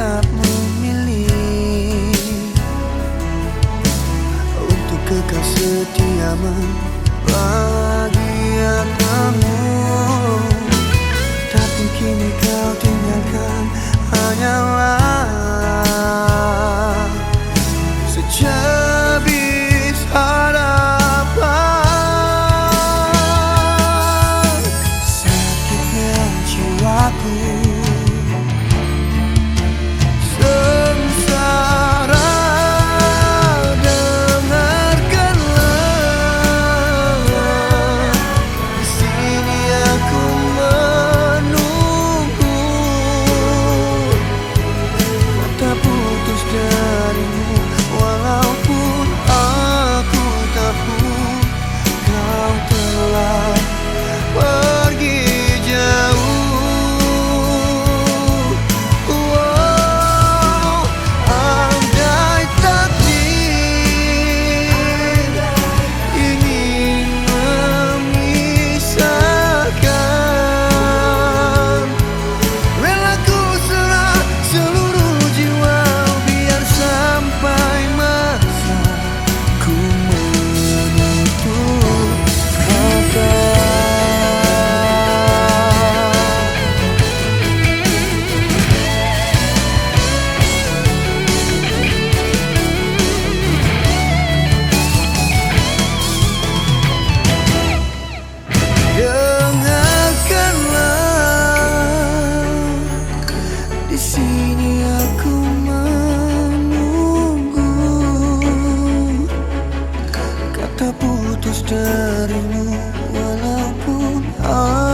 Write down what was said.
tetap memilih Untuk kekal setia membahagiakanmu Tapi kini kau tinggalkan hanyalah Secabis harapan. Sakitnya jiwaku. putus darimu walaupun aku